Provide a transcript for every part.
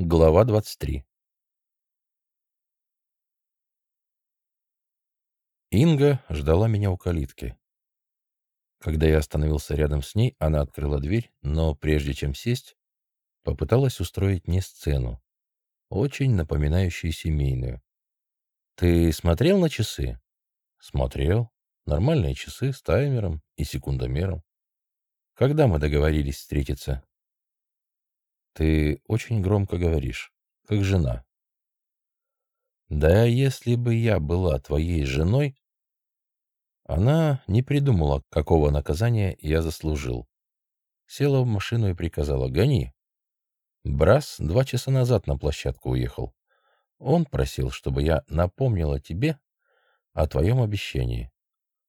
Глава 23 Инга ждала меня у калитки. Когда я остановился рядом с ней, она открыла дверь, но прежде чем сесть, попыталась устроить мне сцену, очень напоминающую семейную. «Ты смотрел на часы?» «Смотрел. Нормальные часы с таймером и секундомером. Когда мы договорились встретиться?» Ты очень громко говоришь, как жена. Да если бы я была твоей женой... Она не придумала, какого наказания я заслужил. Села в машину и приказала «Гони». Брас два часа назад на площадку уехал. Он просил, чтобы я напомнила тебе о твоем обещании.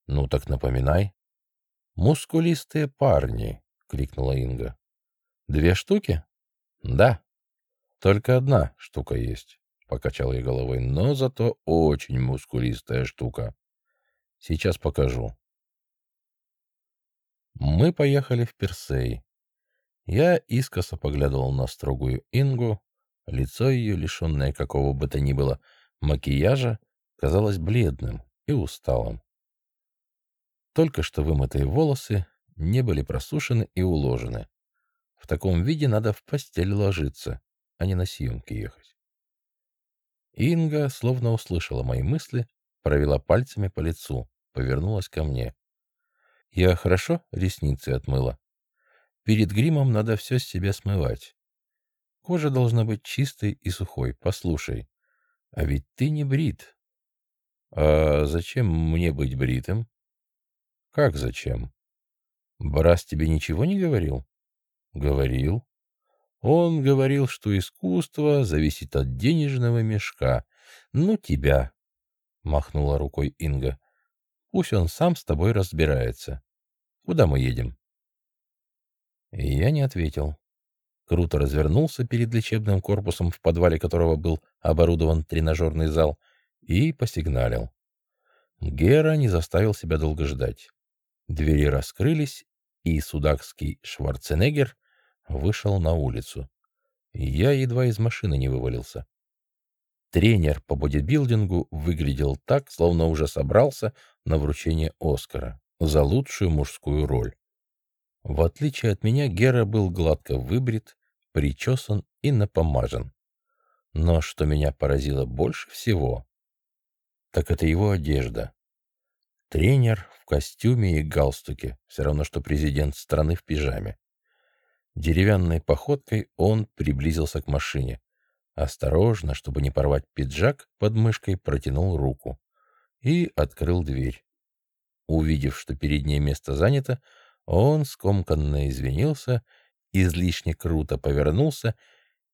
Ну так напоминай. «Мускулистые парни!» — крикнула Инга. «Две штуки?» Да, только одна штука есть, покачал я головой, но зато очень мускулистая штука. Сейчас покажу. Мы поехали в Персей. Я искоса поглядывал на строгую Ингу. Лицо ее, лишенное какого бы то ни было макияжа, казалось бледным и усталым. Только что вымытые волосы не были просушены и уложены. В таком виде надо в постель ложиться, а не на съемки ехать. Инга, словно услышала мои мысли, провела пальцами по лицу, повернулась ко мне. Я хорошо ресницы отмыла. Перед гримом надо все с себя смывать. Кожа должна быть чистой и сухой. Послушай, а ведь ты не брит. А зачем мне быть бритым? Как зачем? Брас тебе ничего не говорил? Говорил. Он говорил, что искусство зависит от денежного мешка. Ну, тебя, — махнула рукой Инга. Пусть он сам с тобой разбирается. Куда мы едем? я не ответил. Круто развернулся перед лечебным корпусом, в подвале которого был оборудован тренажерный зал, и посигналил. Гера не заставил себя долго ждать. Двери раскрылись, и судакский Шварценеггер вышел на улицу. Я едва из машины не вывалился. Тренер по бодибилдингу выглядел так, словно уже собрался на вручение Оскара за лучшую мужскую роль. В отличие от меня, Гера был гладко выбрит, причесан и напомажен. Но что меня поразило больше всего, так это его одежда. Тренер в костюме и галстуке, все равно что президент страны в пижаме. Деревянной походкой он приблизился к машине. Осторожно, чтобы не порвать пиджак, под мышкой протянул руку и открыл дверь. Увидев, что переднее место занято, он скомканно извинился, излишне круто повернулся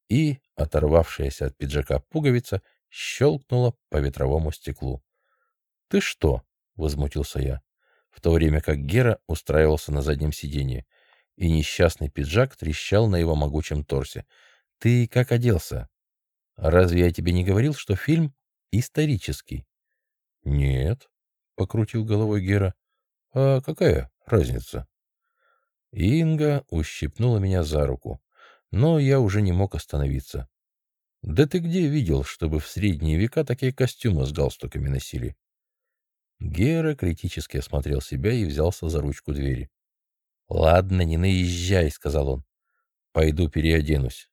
и, оторвавшаяся от пиджака пуговица, щелкнула по ветровому стеклу. — Ты что? — возмутился я, в то время как Гера устраивался на заднем сиденье и несчастный пиджак трещал на его могучем торсе. «Ты как оделся? Разве я тебе не говорил, что фильм исторический?» «Нет», — покрутил головой Гера. «А какая разница?» Инга ущипнула меня за руку, но я уже не мог остановиться. «Да ты где видел, чтобы в средние века такие костюмы с галстуками носили?» Гера критически осмотрел себя и взялся за ручку двери. «Ладно, не наезжай», — сказал он. «Пойду переоденусь».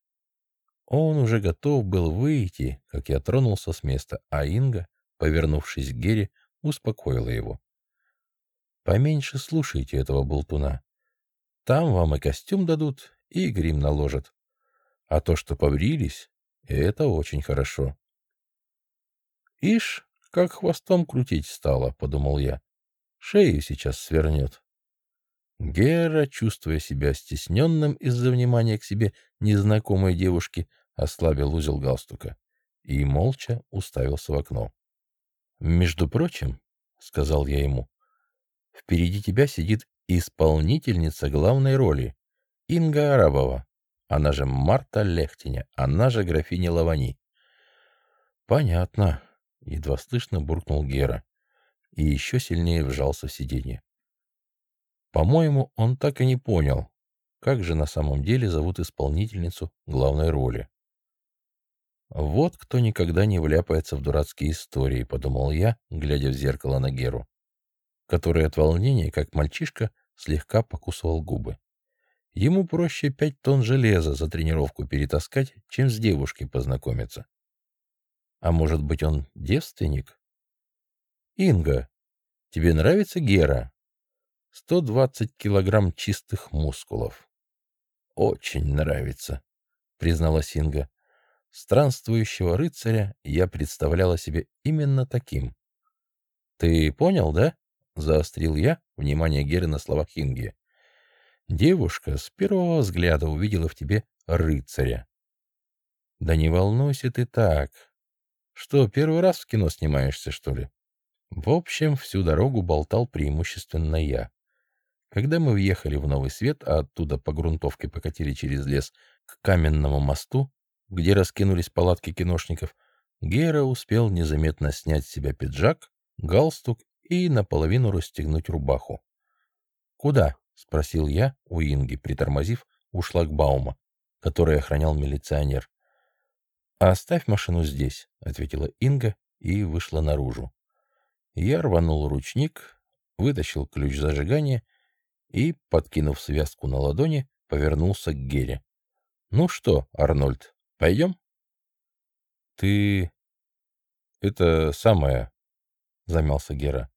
Он уже готов был выйти, как я тронулся с места, а Инга, повернувшись к Гере, успокоила его. «Поменьше слушайте этого болтуна. Там вам и костюм дадут, и грим наложат. А то, что побрились, это очень хорошо». «Ишь, как хвостом крутить стало», — подумал я. «Шею сейчас свернет». Гера, чувствуя себя стесненным из-за внимания к себе незнакомой девушки, ослабил узел галстука и молча уставился в окно. «Между прочим, — сказал я ему, — впереди тебя сидит исполнительница главной роли, Инга Арабова, она же Марта Лехтиня, она же графиня Лавани». «Понятно», — едва слышно буркнул Гера и еще сильнее вжался в сиденье. По-моему, он так и не понял, как же на самом деле зовут исполнительницу главной роли. Вот кто никогда не вляпается в дурацкие истории, подумал я, глядя в зеркало на Геру, который от волнения, как мальчишка, слегка покусывал губы. Ему проще пять тонн железа за тренировку перетаскать, чем с девушкой познакомиться. А может быть, он девственник? Инга, тебе нравится Гера? 120 килограмм чистых мускулов. Очень нравится, призналась Инга. Странствующего рыцаря я представляла себе именно таким. «Ты понял, да?» — заострил я внимание Геры на словах Инги. «Девушка с первого взгляда увидела в тебе рыцаря». «Да не волнуйся ты так. Что, первый раз в кино снимаешься, что ли?» В общем, всю дорогу болтал преимущественно я. Когда мы въехали в Новый Свет, а оттуда по грунтовке покатили через лес к каменному мосту, где раскинулись палатки киношников, Гера успел незаметно снять с себя пиджак, галстук и наполовину расстегнуть рубаху. «Куда?» — спросил я у Инги, притормозив у шлагбаума, который охранял милиционер. «Оставь машину здесь», — ответила Инга и вышла наружу. Я рванул ручник, вытащил ключ зажигания и, подкинув связку на ладони, повернулся к Гере. «Ну что, Арнольд, Пойдем? Ты... Это самое... Замялся Гера.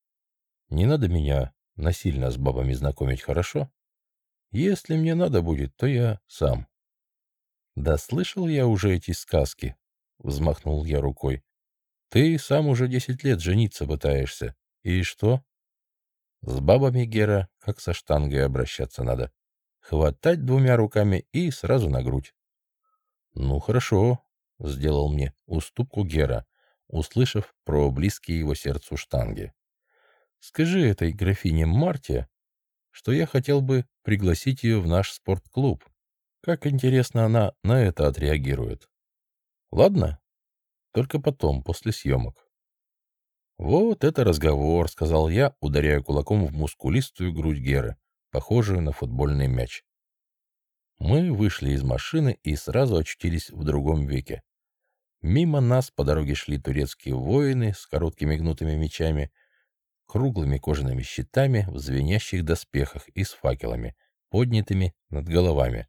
Не надо меня насильно с бабами знакомить, хорошо? Если мне надо будет, то я сам. Да слышал я уже эти сказки, взмахнул я рукой. Ты сам уже десять лет жениться пытаешься. И что? С бабами, Гера, как со штангой обращаться надо. Хватать двумя руками и сразу на грудь. «Ну, хорошо», — сделал мне уступку Гера, услышав про близкие его сердцу штанги. «Скажи этой графине Марте, что я хотел бы пригласить ее в наш спортклуб. Как интересно она на это отреагирует. Ладно? Только потом, после съемок». «Вот это разговор», — сказал я, ударяя кулаком в мускулистую грудь Геры, похожую на футбольный мяч. Мы вышли из машины и сразу очутились в другом веке. Мимо нас по дороге шли турецкие воины с короткими гнутыми мечами, круглыми кожаными щитами в звенящих доспехах и с факелами, поднятыми над головами.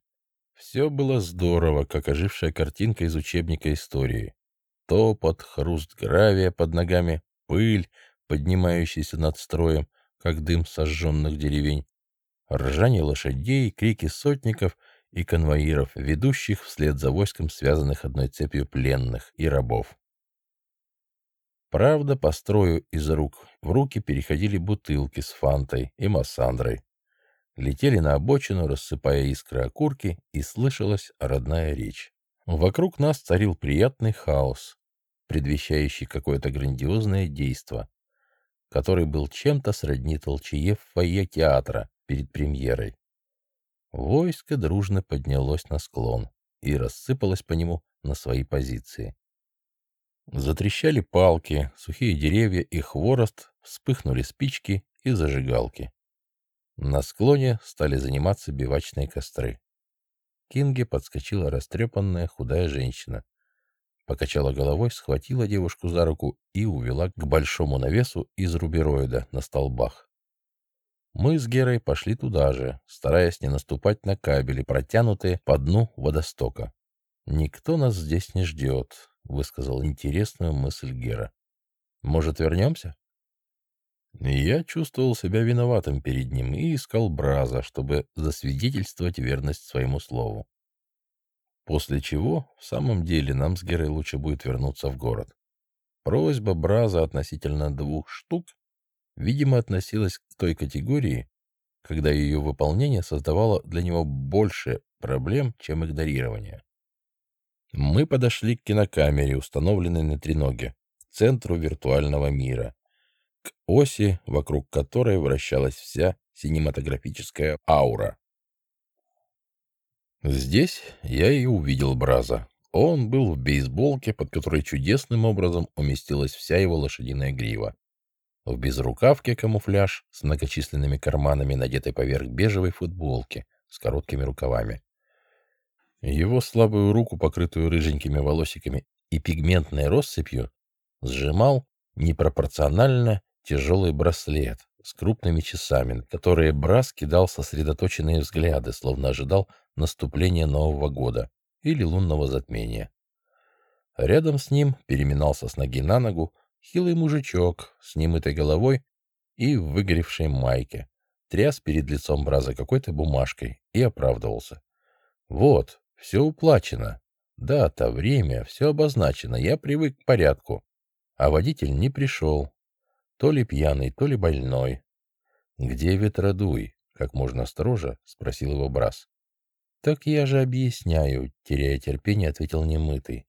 Все было здорово, как ожившая картинка из учебника истории. Топот, хруст гравия под ногами, пыль, поднимающаяся над строем, как дым сожженных деревень, ржание лошадей, крики сотников и конвоиров, ведущих вслед за войском связанных одной цепью пленных и рабов. Правда, по строю из рук в руки переходили бутылки с фантой и массандрой. Летели на обочину, рассыпая искры окурки, и слышалась родная речь. Вокруг нас царил приятный хаос, предвещающий какое-то грандиозное действо, который был чем-то сродни толчее в фойе театра перед премьерой. Войско дружно поднялось на склон и рассыпалось по нему на свои позиции. Затрещали палки, сухие деревья и хворост, вспыхнули спички и зажигалки. На склоне стали заниматься бивачные костры. Кинге подскочила растрепанная худая женщина. Покачала головой, схватила девушку за руку и увела к большому навесу из рубероида на столбах. Мы с Герой пошли туда же, стараясь не наступать на кабели, протянутые по дну водостока. «Никто нас здесь не ждет», — высказал интересную мысль Гера. «Может, вернемся?» Я чувствовал себя виноватым перед ним и искал Браза, чтобы засвидетельствовать верность своему слову. После чего, в самом деле, нам с Герой лучше будет вернуться в город. Просьба Браза относительно двух штук видимо, относилась к той категории, когда ее выполнение создавало для него больше проблем, чем игнорирование. Мы подошли к кинокамере, установленной на треноге, к центру виртуального мира, оси, вокруг которой вращалась вся синематографическая аура. Здесь я и увидел Браза. Он был в бейсболке, под которой чудесным образом уместилась вся его лошадиная грива в безрукавке камуфляж с многочисленными карманами, надетой поверх бежевой футболки с короткими рукавами. Его слабую руку, покрытую рыженькими волосиками, и пигментной россыпью сжимал непропорционально тяжелый браслет с крупными часами, которые Брас кидал сосредоточенные взгляды, словно ожидал наступления Нового года или лунного затмения. Рядом с ним переминался с ноги на ногу хилый мужичок с немытой головой и выгоревшей майке, тряс перед лицом Браза какой-то бумажкой и оправдывался. «Вот, все уплачено. Дата, время, все обозначено. Я привык к порядку. А водитель не пришел. То ли пьяный, то ли больной. «Где ветродуй?» — как можно строже спросил его Брас. «Так я же объясняю», — теряя терпение, ответил немытый.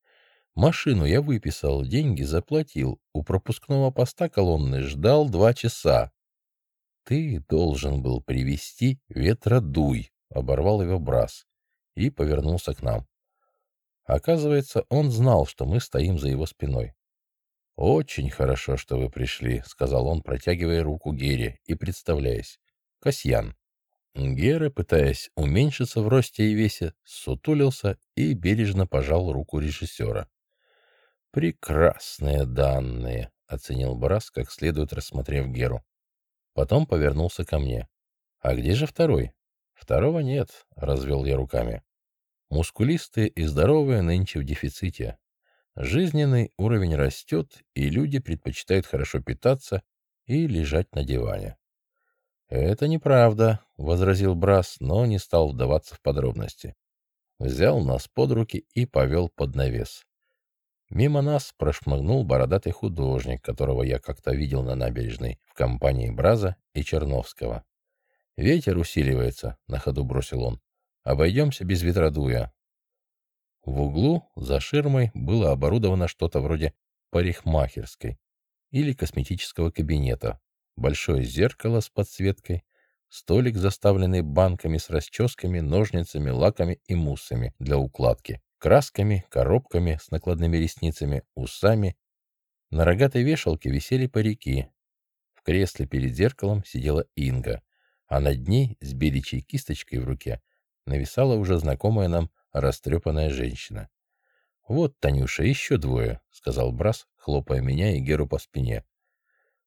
«Машину я выписал, деньги заплатил. У пропускного поста колонны ждал два часа. Ты должен был привести ветродуй», — оборвал его Брас и повернулся к нам. Оказывается, он знал, что мы стоим за его спиной. «Очень хорошо, что вы пришли», — сказал он, протягивая руку Гере и представляясь. «Касьян». Гера, пытаясь уменьшиться в росте и весе, сутулился и бережно пожал руку режиссера. «Прекрасные данные», — оценил Брас, как следует рассмотрев Геру. Потом повернулся ко мне. «А где же второй?» «Второго нет», — развел я руками. «Мускулистые и здоровые нынче в дефиците. Жизненный уровень растет, и люди предпочитают хорошо питаться и лежать на диване. «Это неправда», — возразил Брас, но не стал вдаваться в подробности. Взял нас под руки и повел под навес. Мимо нас прошмыгнул бородатый художник, которого я как-то видел на набережной в компании Браза и Черновского. «Ветер усиливается», — на ходу бросил он. «Обойдемся без ветродуя. В углу за ширмой было оборудовано что-то вроде парикмахерской или косметического кабинета, большое зеркало с подсветкой, столик, заставленный банками с расческами, ножницами, лаками и муссами для укладки, красками, коробками с накладными ресницами, усами. На рогатой вешалке висели парики. В кресле перед зеркалом сидела Инга, а над ней с беличьей кисточкой в руке нависала уже знакомая нам растрепанная женщина. «Вот, Танюша, еще двое», — сказал Брас, хлопая меня и Геру по спине.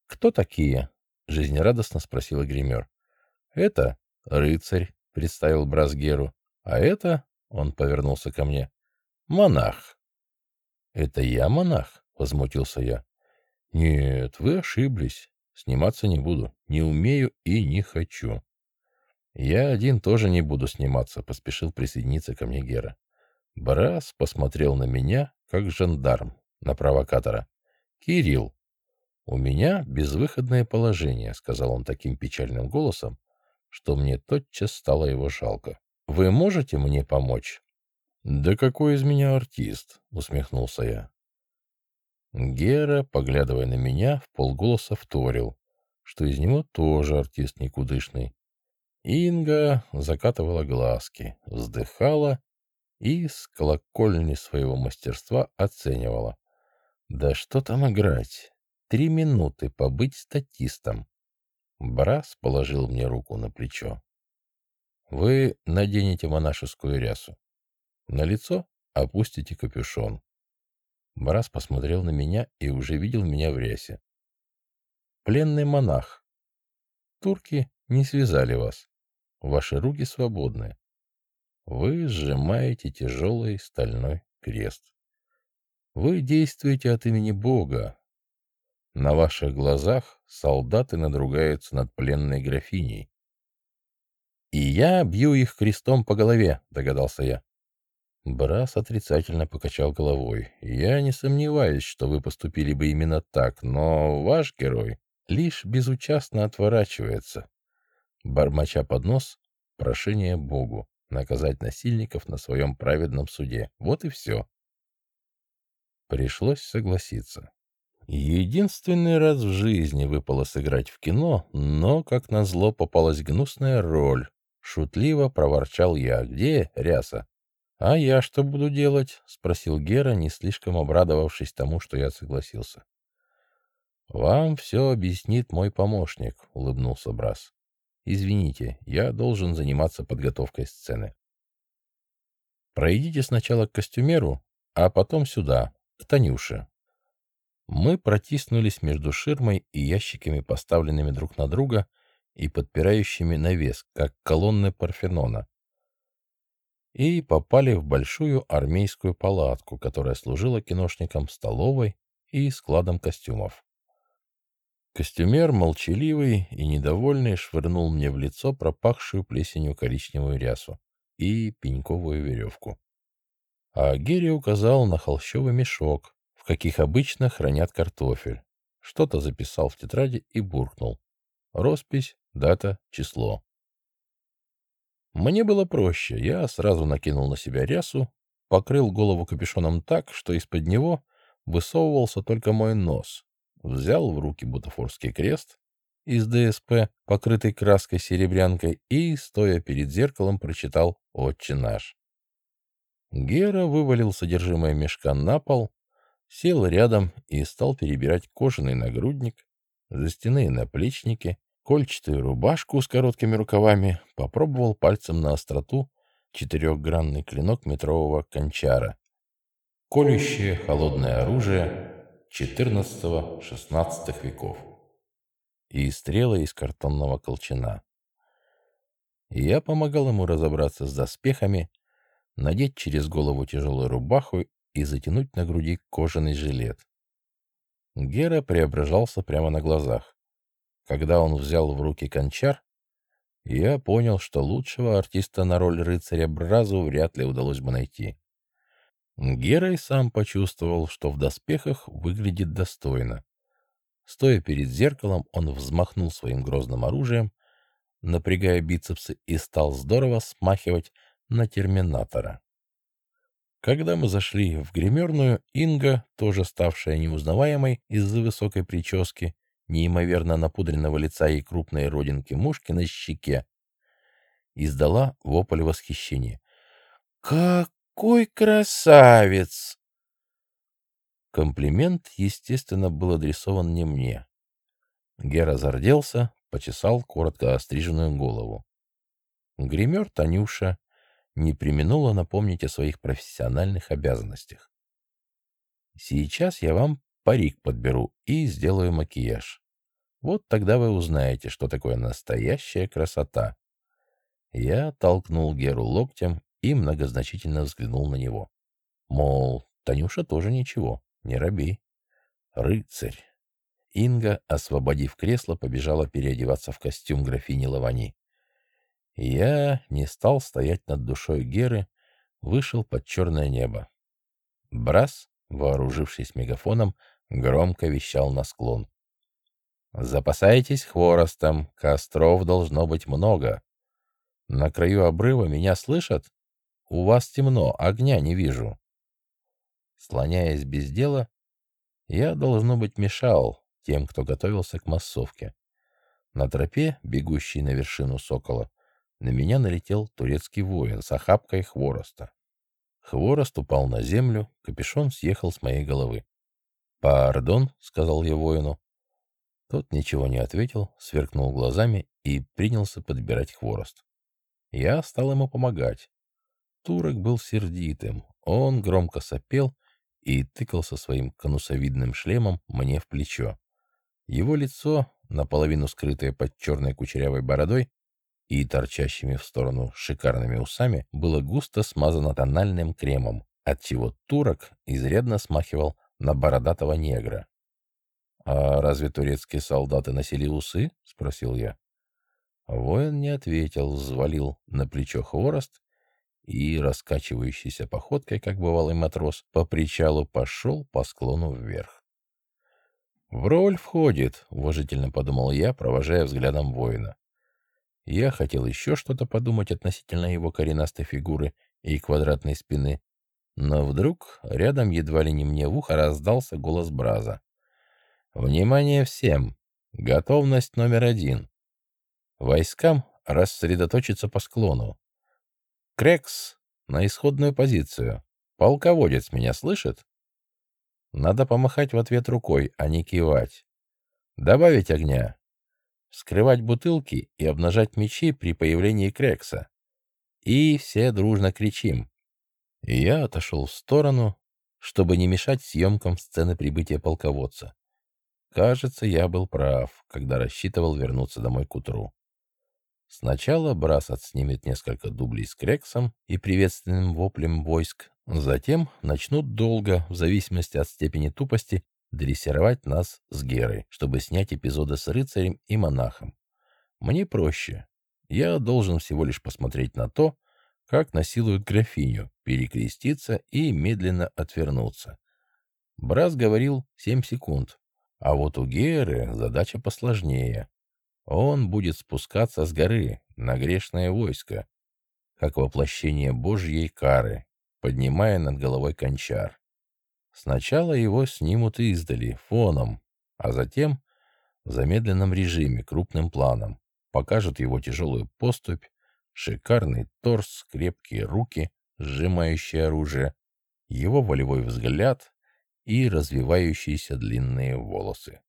«Кто такие?» — жизнерадостно спросила гример. «Это рыцарь», — представил Брас Геру. «А это...» — он повернулся ко мне. «Монах». «Это я монах?» — возмутился я. «Нет, вы ошиблись. Сниматься не буду. Не умею и не хочу». «Я один тоже не буду сниматься», — поспешил присоединиться ко мне Гера. Брас посмотрел на меня, как жандарм, на провокатора. «Кирилл, у меня безвыходное положение», — сказал он таким печальным голосом, что мне тотчас стало его жалко. «Вы можете мне помочь?» «Да какой из меня артист?» — усмехнулся я. Гера, поглядывая на меня, в полголоса вторил, что из него тоже артист никудышный. Инга закатывала глазки, вздыхала и с колокольни своего мастерства оценивала. Да что там играть? Три минуты побыть статистом. Брас положил мне руку на плечо. Вы наденете монашескую рясу. На лицо опустите капюшон. Брас посмотрел на меня и уже видел меня в рясе. Пленный монах. Турки не связали вас. Ваши руки свободны. Вы сжимаете тяжелый стальной крест. Вы действуете от имени Бога. На ваших глазах солдаты надругаются над пленной графиней. «И я бью их крестом по голове», — догадался я. Брас отрицательно покачал головой. «Я не сомневаюсь, что вы поступили бы именно так, но ваш герой лишь безучастно отворачивается бормоча под нос прошение Богу наказать насильников на своем праведном суде. Вот и все. Пришлось согласиться. Единственный раз в жизни выпало сыграть в кино, но, как назло, попалась гнусная роль. Шутливо проворчал я. «Где ряса?» «А я что буду делать?» — спросил Гера, не слишком обрадовавшись тому, что я согласился. «Вам все объяснит мой помощник», — улыбнулся Брас. Извините, я должен заниматься подготовкой сцены. Пройдите сначала к костюмеру, а потом сюда. к Танюше. Мы протиснулись между ширмой и ящиками, поставленными друг на друга и подпирающими навес, как колонны Парфенона, и попали в большую армейскую палатку, которая служила киношникам столовой и складом костюмов. Костюмер, молчаливый и недовольный, швырнул мне в лицо пропахшую плесенью коричневую рясу и пеньковую веревку. А Герри указал на холщовый мешок, в каких обычно хранят картофель. Что-то записал в тетради и буркнул. Роспись, дата, число. Мне было проще. Я сразу накинул на себя рясу, покрыл голову капюшоном так, что из-под него высовывался только мой нос. Взял в руки бутафорский крест из ДСП, покрытый краской серебрянкой, и, стоя перед зеркалом, прочитал «Отче наш». Гера вывалил содержимое мешка на пол, сел рядом и стал перебирать кожаный нагрудник, застяные наплечники, кольчатую рубашку с короткими рукавами, попробовал пальцем на остроту четырехгранный клинок метрового кончара. Колющее холодное оружие XIV-XVI веков. И стрелы из картонного колчана. Я помогал ему разобраться с доспехами, надеть через голову тяжелую рубаху и затянуть на груди кожаный жилет. Гера преображался прямо на глазах. Когда он взял в руки кончар, я понял, что лучшего артиста на роль рыцаря Бразу вряд ли удалось бы найти. Гера и сам почувствовал, что в доспехах выглядит достойно. Стоя перед зеркалом, он взмахнул своим грозным оружием, напрягая бицепсы, и стал здорово смахивать на терминатора. Когда мы зашли в гримерную, Инга, тоже ставшая неузнаваемой из-за высокой прически, неимоверно напудренного лица и крупной родинки мушки на щеке, издала вопль восхищения. «Какой красавец!» Комплимент, естественно, был адресован не мне. Гера зарделся, почесал коротко остриженную голову. Гример Танюша не применула напомнить о своих профессиональных обязанностях. Сейчас я вам парик подберу и сделаю макияж. Вот тогда вы узнаете, что такое настоящая красота. Я толкнул Геру локтем и многозначительно взглянул на него. Мол, Танюша тоже ничего, не раби. Рыцарь. Инга, освободив кресло, побежала переодеваться в костюм графини Лавани. Я не стал стоять над душой Геры, вышел под черное небо. Брас, вооружившись мегафоном, громко вещал на склон. «Запасайтесь хворостом, костров должно быть много. На краю обрыва меня слышат? У вас темно, огня не вижу». Слоняясь без дела, я, должно быть, мешал тем, кто готовился к массовке. На тропе, бегущей на вершину сокола, на меня налетел турецкий воин с охапкой хвороста. Хворост упал на землю, капюшон съехал с моей головы. «Пардон», — сказал я воину. Тот ничего не ответил, сверкнул глазами и принялся подбирать хворост. Я стал ему помогать. Турок был сердитым. Он громко сопел и тыкался своим конусовидным шлемом мне в плечо. Его лицо, наполовину скрытое под черной кучерявой бородой, и торчащими в сторону шикарными усами было густо смазано тональным кремом, отчего турок изрядно смахивал на бородатого негра. «А разве турецкие солдаты носили усы?» — спросил я. Воин не ответил, взвалил на плечо хворост и, раскачивающейся походкой, как бывалый матрос, по причалу пошел по склону вверх. «В роль входит», — уважительно подумал я, провожая взглядом воина. Я хотел еще что-то подумать относительно его коренастой фигуры и квадратной спины, но вдруг рядом едва ли не мне в ухо раздался голос Браза. «Внимание всем! Готовность номер один. Войскам рассредоточиться по склону. Крекс на исходную позицию. Полководец меня слышит? Надо помахать в ответ рукой, а не кивать. Добавить огня вскрывать бутылки и обнажать мечи при появлении Крекса. И все дружно кричим. Я отошел в сторону чтобы не мешать съемкам сцены прибытия полководца. Кажется, я был прав, когда рассчитывал вернуться домой к утру. Сначала Брас отснимет несколько дублей с Крексом и приветственным воплем войск, затем начнут долго, в зависимости от степени тупости, дрессировать нас с Герой, чтобы снять эпизоды с рыцарем и монахом. Мне проще. Я должен всего лишь посмотреть на то, как насилуют графиню, перекреститься и медленно отвернуться. Брас говорил семь секунд, а вот у Геры задача посложнее. Он будет спускаться с горы на грешное войско, как воплощение Божьей кары, поднимая над головой кончар. Сначала его снимут издали, фоном, а затем в замедленном режиме, крупным планом. Покажут его тяжелую поступь, шикарный торс, крепкие руки, сжимающие оружие, его волевой взгляд и развивающиеся длинные волосы.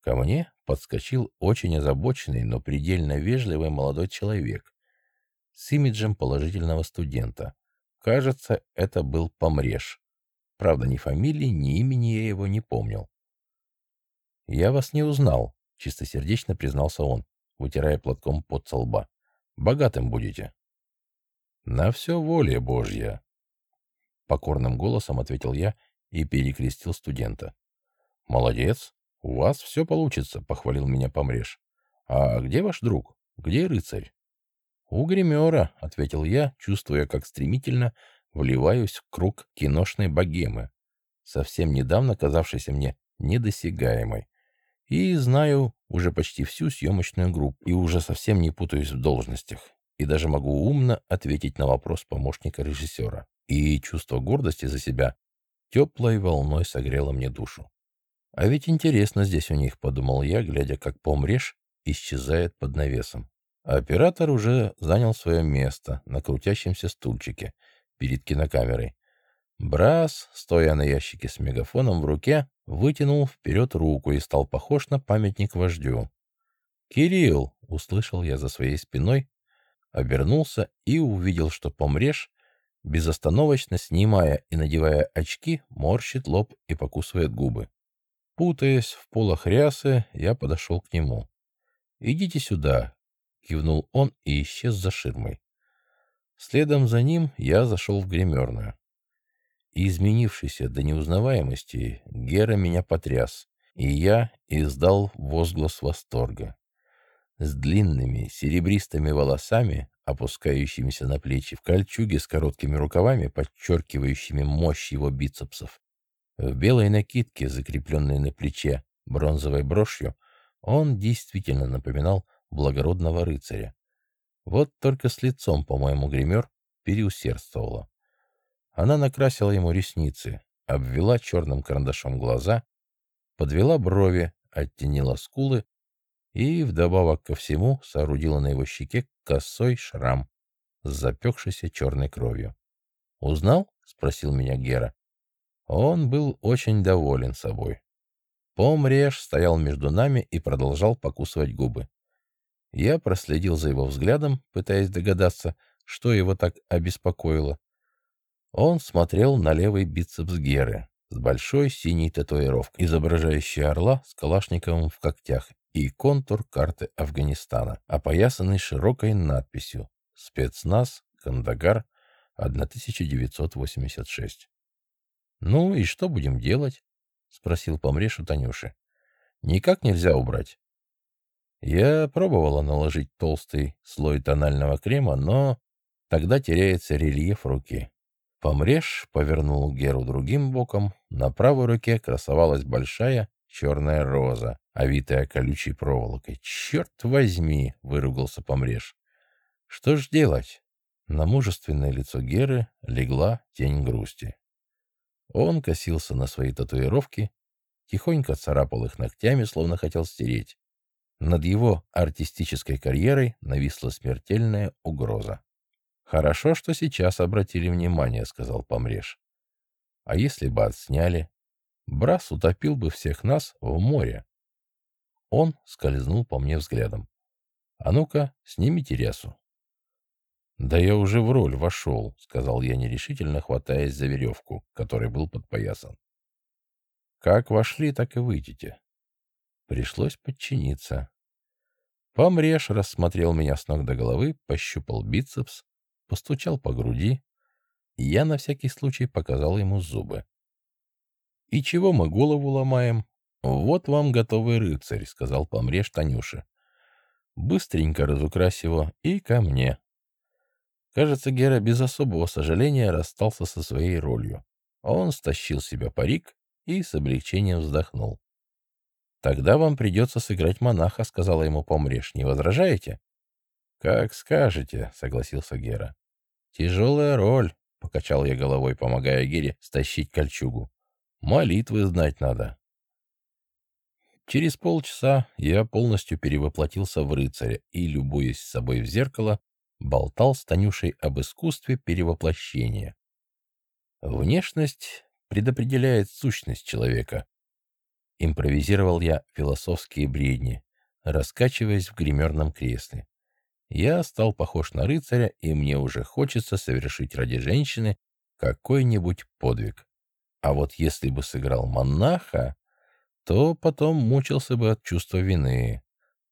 Ко мне подскочил очень озабоченный, но предельно вежливый молодой человек с имиджем положительного студента. Кажется, это был Помреж. Правда, ни фамилии, ни имени я его не помнил. «Я вас не узнал», — чистосердечно признался он, вытирая платком под со лба. «Богатым будете». «На все воля Божья», — покорным голосом ответил я и перекрестил студента. «Молодец, у вас все получится», — похвалил меня Помреж. «А где ваш друг? Где рыцарь?» «У гримера», — ответил я, чувствуя, как стремительно вливаюсь в круг киношной богемы, совсем недавно казавшейся мне недосягаемой. И знаю уже почти всю съемочную группу, и уже совсем не путаюсь в должностях, и даже могу умно ответить на вопрос помощника режиссера. И чувство гордости за себя теплой волной согрело мне душу. А ведь интересно здесь у них, подумал я, глядя, как помреж исчезает под навесом. Оператор уже занял свое место на крутящемся стульчике — перед кинокамерой. Брас, стоя на ящике с мегафоном в руке, вытянул вперед руку и стал похож на памятник вождю. «Кирилл!» — услышал я за своей спиной, обернулся и увидел, что помреж, безостановочно снимая и надевая очки, морщит лоб и покусывает губы. Путаясь в полах рясы, я подошел к нему. «Идите сюда!» — кивнул он и исчез за ширмой. Следом за ним я зашел в гримерную. Изменившийся до неузнаваемости, Гера меня потряс, и я издал возглас восторга. С длинными серебристыми волосами, опускающимися на плечи, в кольчуге с короткими рукавами, подчеркивающими мощь его бицепсов, в белой накидке, закрепленной на плече бронзовой брошью, он действительно напоминал благородного рыцаря. Вот только с лицом, по-моему, гример переусердствовала. Она накрасила ему ресницы, обвела черным карандашом глаза, подвела брови, оттенила скулы и, вдобавок ко всему, соорудила на его щеке косой шрам с запекшейся черной кровью. «Узнал?» — спросил меня Гера. Он был очень доволен собой. Помреж стоял между нами и продолжал покусывать губы. Я проследил за его взглядом, пытаясь догадаться, что его так обеспокоило. Он смотрел на левый бицепс Геры с большой синей татуировкой, изображающей орла с калашниковым в когтях и контур карты Афганистана, опоясанный широкой надписью «Спецназ, Кандагар, 1986». «Ну и что будем делать?» — спросил помреш у Танюши. «Никак нельзя убрать. Я пробовала наложить толстый слой тонального крема, но тогда теряется рельеф руки. Помреж повернул Геру другим боком. На правой руке красовалась большая черная роза, овитая колючей проволокой. «Черт возьми!» — выругался Помреж. «Что ж делать?» На мужественное лицо Геры легла тень грусти. Он косился на свои татуировки, тихонько царапал их ногтями, словно хотел стереть. Над его артистической карьерой нависла смертельная угроза. «Хорошо, что сейчас обратили внимание», — сказал Помреж. «А если бы отсняли? Брас утопил бы всех нас в море». Он скользнул по мне взглядом. «А ну-ка, сними тересу». «Да я уже в роль вошел», — сказал я нерешительно, хватаясь за веревку, которой был подпоясан. «Как вошли, так и выйдете». Пришлось подчиниться. Помрешь рассмотрел меня с ног до головы, пощупал бицепс, постучал по груди, и я на всякий случай показал ему зубы. «И чего мы голову ломаем? Вот вам готовый рыцарь», — сказал помрешь Танюше. «Быстренько разукрась его и ко мне». Кажется, Гера без особого сожаления расстался со своей ролью. Он стащил себя парик и с облегчением вздохнул. «Тогда вам придется сыграть монаха», — сказала ему Помреш. «Не возражаете?» «Как скажете», — согласился Гера. «Тяжелая роль», — покачал я головой, помогая Гере стащить кольчугу. «Молитвы знать надо». Через полчаса я полностью перевоплотился в рыцаря и, любуясь собой в зеркало, болтал с Танюшей об искусстве перевоплощения. Внешность предопределяет сущность человека, Импровизировал я философские бредни, раскачиваясь в гримерном кресле. Я стал похож на рыцаря, и мне уже хочется совершить ради женщины какой-нибудь подвиг. А вот если бы сыграл монаха, то потом мучился бы от чувства вины.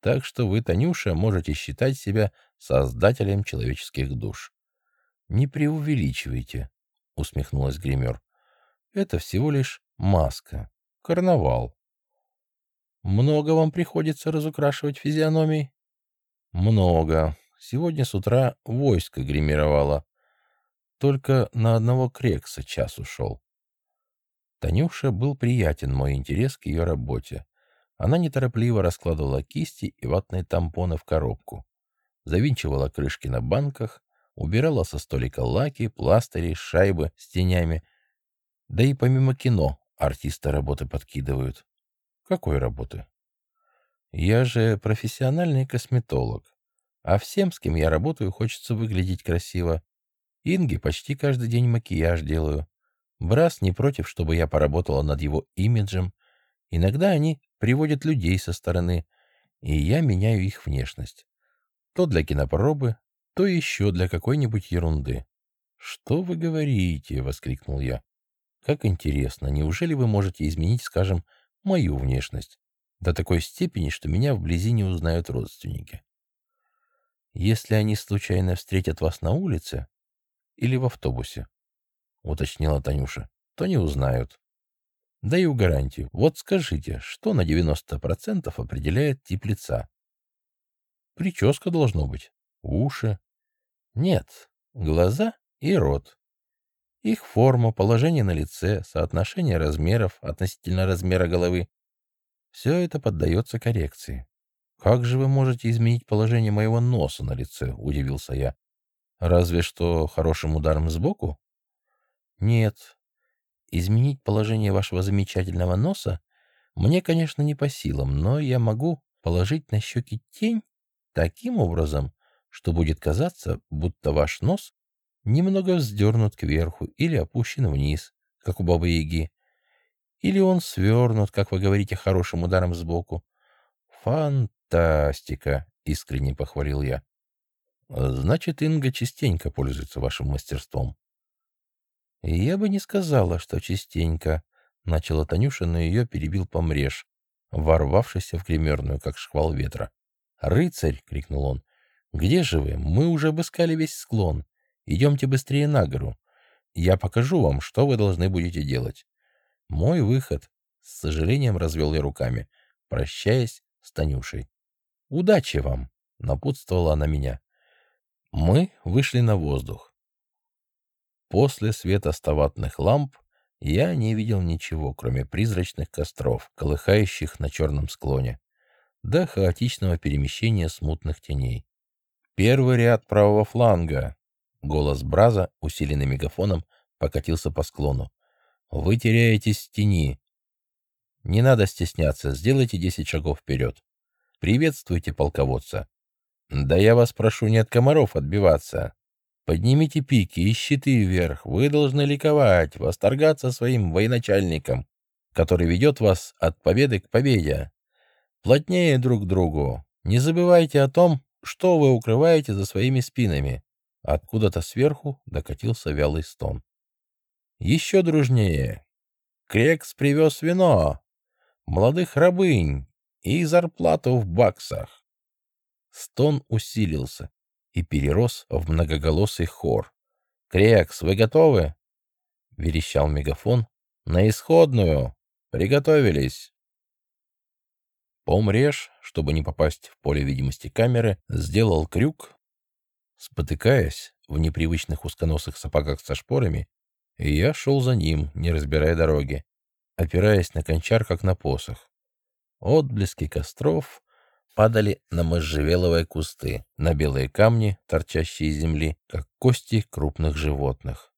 Так что вы, Танюша, можете считать себя создателем человеческих душ. — Не преувеличивайте, — усмехнулась гример. — Это всего лишь маска, карнавал. Много вам приходится разукрашивать физиономии? Много. Сегодня с утра войско гримировало. Только на одного крекса час ушел. Танюша был приятен мой интерес к ее работе. Она неторопливо раскладывала кисти и ватные тампоны в коробку, завинчивала крышки на банках, убирала со столика лаки, пластыри, шайбы с тенями. Да и помимо кино артисты работы подкидывают. Какой работы? Я же профессиональный косметолог. А всем, с кем я работаю, хочется выглядеть красиво. Инге почти каждый день макияж делаю. Брас не против, чтобы я поработала над его имиджем. Иногда они приводят людей со стороны, и я меняю их внешность. То для кинопробы, то еще для какой-нибудь ерунды. «Что вы говорите?» — воскликнул я. «Как интересно, неужели вы можете изменить, скажем, мою внешность, до такой степени, что меня вблизи не узнают родственники. Если они случайно встретят вас на улице или в автобусе, уточнила Танюша, то не узнают. Даю гарантию. Вот скажите, что на 90% определяет тип лица? Прическа должно быть. Уши. Нет, глаза и рот. Их форма, положение на лице, соотношение размеров относительно размера головы — все это поддается коррекции. «Как же вы можете изменить положение моего носа на лице?» — удивился я. «Разве что хорошим ударом сбоку?» «Нет. Изменить положение вашего замечательного носа мне, конечно, не по силам, но я могу положить на щеки тень таким образом, что будет казаться, будто ваш нос немного вздернут кверху или опущен вниз, как у Бабы-Яги. Или он свернут, как вы говорите, хорошим ударом сбоку. Фантастика! — искренне похвалил я. Значит, Инга частенько пользуется вашим мастерством. Я бы не сказала, что частенько, — начала Танюша, но ее перебил помреж, ворвавшийся в гримерную, как шквал ветра. «Рыцарь!» — крикнул он. «Где же вы? Мы уже обыскали весь склон. Идемте быстрее на гору. Я покажу вам, что вы должны будете делать. Мой выход. С сожалением развел я руками, прощаясь с Танюшей. Удачи вам, напутствовала она меня. Мы вышли на воздух. После света ставатных ламп я не видел ничего, кроме призрачных костров, колыхающих на черном склоне, до хаотичного перемещения смутных теней. Первый ряд правого фланга, Голос Браза, усиленный мегафоном, покатился по склону. «Вы теряетесь в тени. Не надо стесняться, сделайте десять шагов вперед. Приветствуйте полководца. Да я вас прошу не от комаров отбиваться. Поднимите пики и щиты вверх. Вы должны ликовать, восторгаться своим военачальником, который ведет вас от победы к победе. Плотнее друг к другу. Не забывайте о том, что вы укрываете за своими спинами. Откуда-то сверху докатился вялый стон. «Еще дружнее! Крекс привез вино, молодых рабынь и зарплату в баксах!» Стон усилился и перерос в многоголосый хор. «Крекс, вы готовы?» — верещал мегафон. «На исходную! Приготовились!» Помреж, чтобы не попасть в поле видимости камеры, сделал крюк. Спотыкаясь в непривычных узконосых сапогах со шпорами, я шел за ним, не разбирая дороги, опираясь на кончар, как на посох. Отблески костров падали на можжевеловые кусты, на белые камни, торчащие из земли, как кости крупных животных.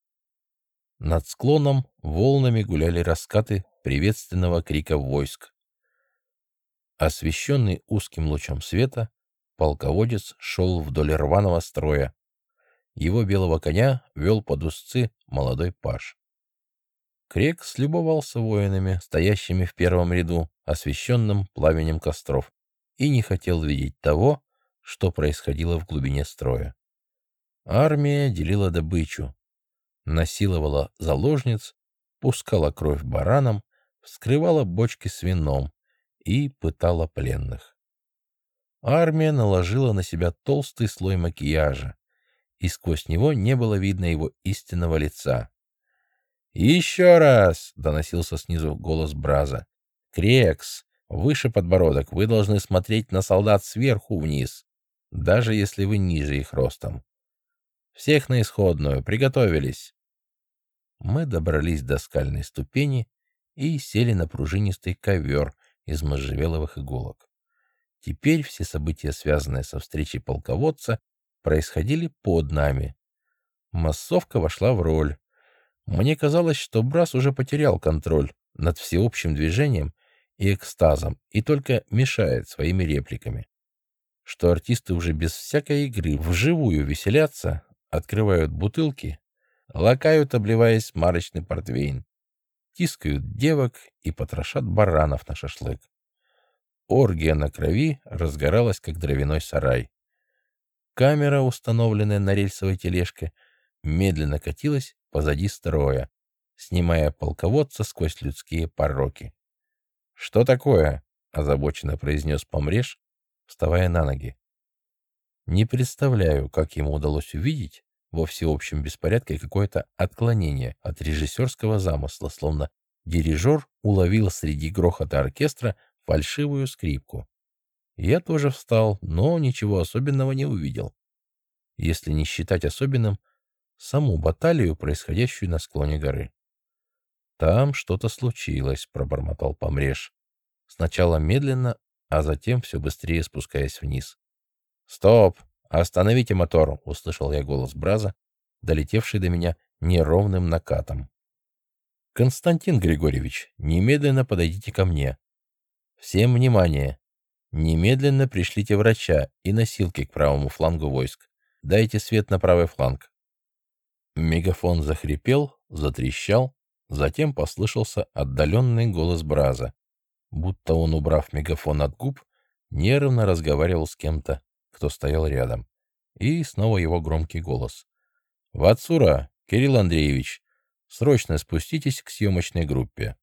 Над склоном волнами гуляли раскаты приветственного крика войск. Освещенный узким лучом света, полководец шел вдоль рваного строя. Его белого коня вел под узцы молодой паш. Крек слюбовался воинами, стоящими в первом ряду, освещенным пламенем костров, и не хотел видеть того, что происходило в глубине строя. Армия делила добычу, насиловала заложниц, пускала кровь баранам, вскрывала бочки с вином и пытала пленных. Армия наложила на себя толстый слой макияжа, и сквозь него не было видно его истинного лица. «Еще раз!» — доносился снизу голос Браза. «Крекс! Выше подбородок вы должны смотреть на солдат сверху вниз, даже если вы ниже их ростом. Всех на исходную, приготовились. Мы добрались до скальной ступени и сели на пружинистый ковер из можжевеловых иголок. Теперь все события, связанные со встречей полководца, происходили под нами. Массовка вошла в роль. Мне казалось, что Брас уже потерял контроль над всеобщим движением и экстазом и только мешает своими репликами. Что артисты уже без всякой игры вживую веселятся, открывают бутылки, лакают, обливаясь марочный портвейн, тискают девок и потрошат баранов на шашлык. Оргия на крови разгоралась, как дровяной сарай. Камера, установленная на рельсовой тележке, медленно катилась позади строя, снимая полководца сквозь людские пороки. «Что такое?» — озабоченно произнес Помреж, вставая на ноги. Не представляю, как ему удалось увидеть во всеобщем беспорядке какое-то отклонение от режиссерского замысла, словно дирижер уловил среди грохота оркестра фальшивую скрипку. Я тоже встал, но ничего особенного не увидел. Если не считать особенным саму баталию, происходящую на склоне горы. «Там что-то случилось», — пробормотал Помреж. Сначала медленно, а затем все быстрее спускаясь вниз. «Стоп! Остановите мотор!» — услышал я голос Браза, долетевший до меня неровным накатом. «Константин Григорьевич, немедленно подойдите ко мне. Всем внимание! Немедленно пришлите врача и носилки к правому флангу войск. Дайте свет на правый фланг». Мегафон захрипел, затрещал, Затем послышался отдаленный голос Браза, будто он, убрав мегафон от губ, нервно разговаривал с кем-то, кто стоял рядом. И снова его громкий голос. «Вацура, Кирилл Андреевич, срочно спуститесь к съемочной группе».